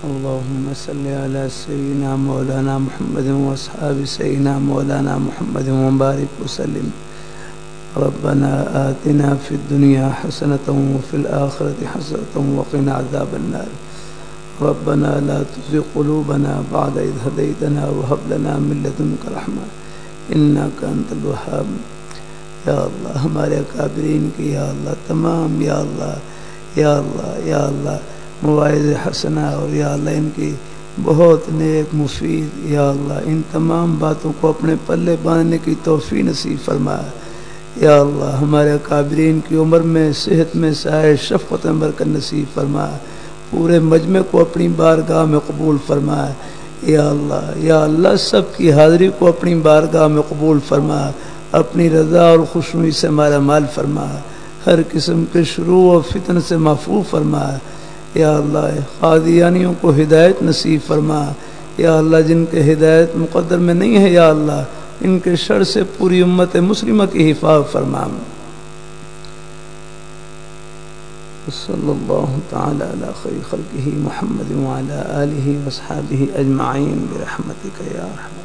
اللهم صل على سيدنا مولانا محمد وأصحاب سيدنا مولانا محمد وبارك وسلم. ربنا آتنا في الدنيا حسنة وفي الآخرة حسنة وقنا عذاب النار. ربنا لا تزغ قلوبنا بعد إذ هديتنا وهب لنا من لدنك رحمة إنك أنت الوهاب. یا اللہ ہمارے اکابرین کی یا اللہ تمام یا اللہ یا اللہ یا اللہ مواعظ حسنہ اور یا اللہ ان کی بہت نیک مفید، یا اللہ ان تمام باتوں کو اپنے پلے باندھنے کی توفیق نصیب فرمایا یا اللہ ہمارے اکابرین کی عمر میں، صحت میں سائے شفقت میں برکت نصیب فرمایا پورے مجمع کو اپنی بارگاہ میں قبول فرمایا یا اللہ یا اللہ سب کی حاضری کو اپنی بارگاہ میں قبول فرمایا اپنی رضا اور خوشنوئی سے ہمارا مال فرما ہر قسم کے شروع و فتن سے محفوظ فرما یا اللہ، قادیانیوں کو ہدایت نصیب فرما۔ یا اللہ، جن کے ہدایت مقدر میں نہیں ہے، یا اللہ، ان کے شر سے پوری امت مسلمہ کی حفاظ فرما۔ صلی اللہ تعالی علی خیر خلقہ محمد وعلی آلہ وصحابہ اجمعین برحمتک یا رحمت